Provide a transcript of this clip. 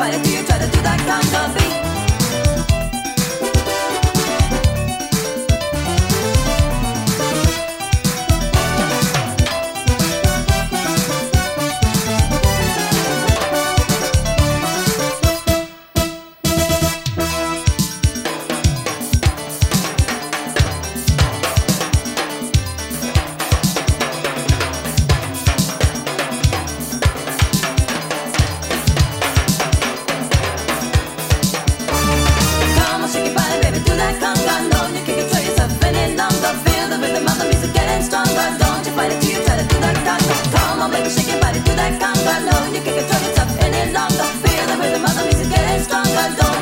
fight it till you try to strong as go.